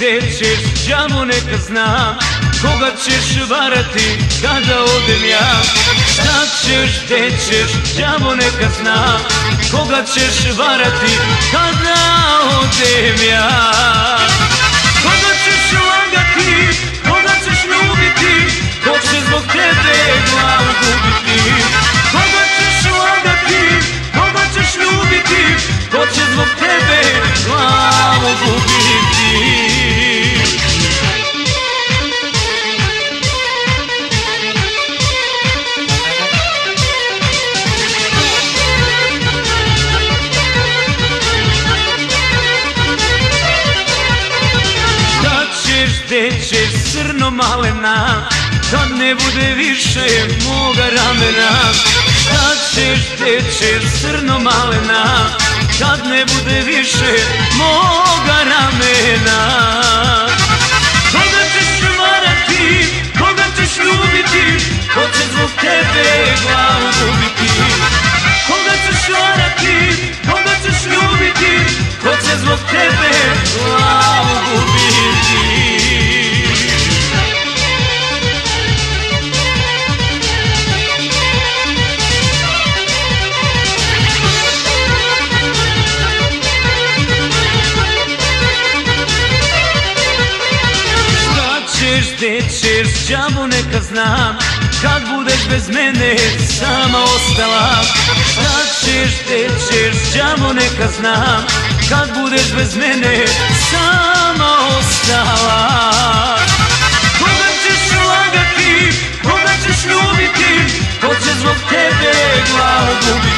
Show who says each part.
Speaker 1: gdje ćeš, đavo neka znam Koga ćeš varati kada odem ja? Šta ćeš, gdje ćeš, đavo neka znam Koga ćeš varati kada odem ćeš, crno malena Kad ne bude više moga ramena. Šta ćeš, gdje ćeš, crno malena Kad ne bude više moga ramena. Koga ćeš varati, koga ćeš ljubiti Ko će zbog tebe glavu gubiti? Koga ćeš varati, koga ćeš ljubiti Ko će zbog tebe gde ćeš džavu neka znam. Kad budeš bez mene sama ostala. Šta ćeš gde ćeš džavu neka znam. Kad budeš bez mene sama ostala. Koga ćeš lagati, koga ćeš ljubiti Ko će zbog tebe glavu gubiti?